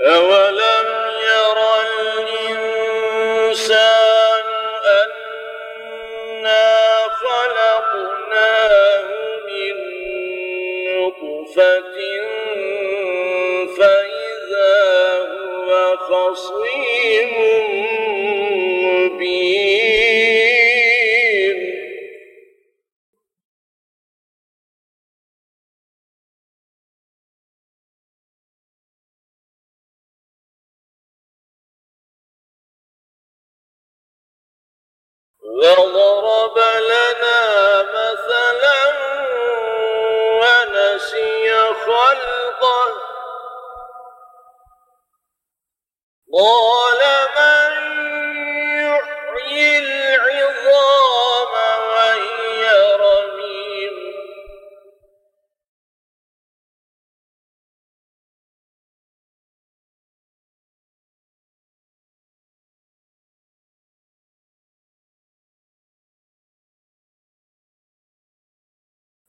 أولم الإنسان أنا خلقناه من نطفة فإذا هو خصيم وضرب لنا مثلا ونسي خلقه. قال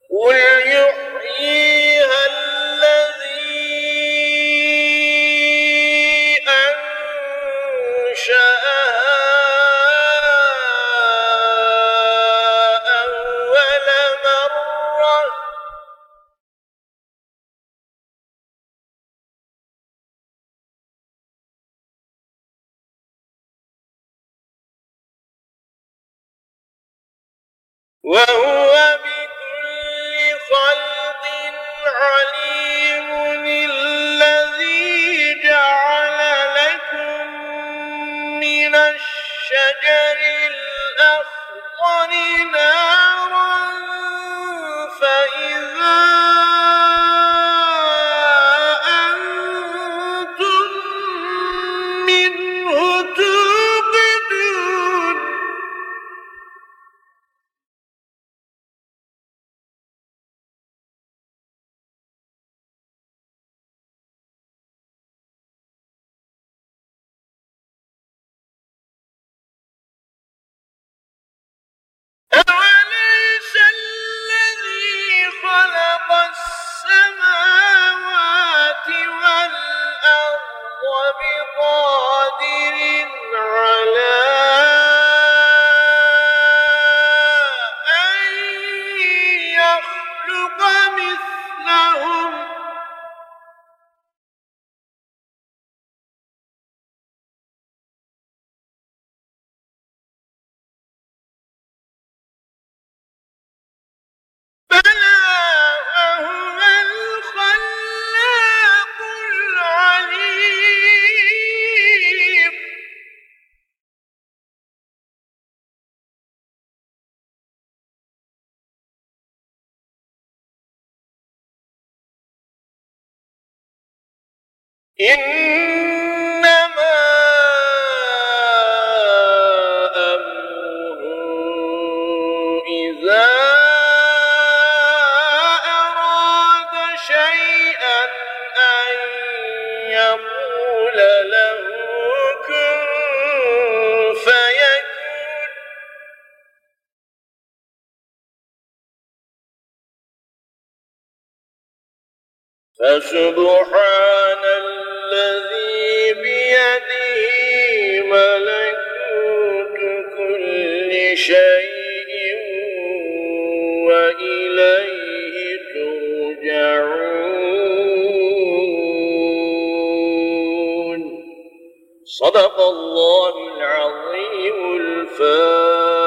قل يحييها الذي أنشأها أول مرة وهو عليم إنما أمره إذا أراد شيئا أن يقول له كن فيكون. فسبحان الذي ملكوت كل شيء وإليه ترجعون. صدق الله العظيم الفاتح.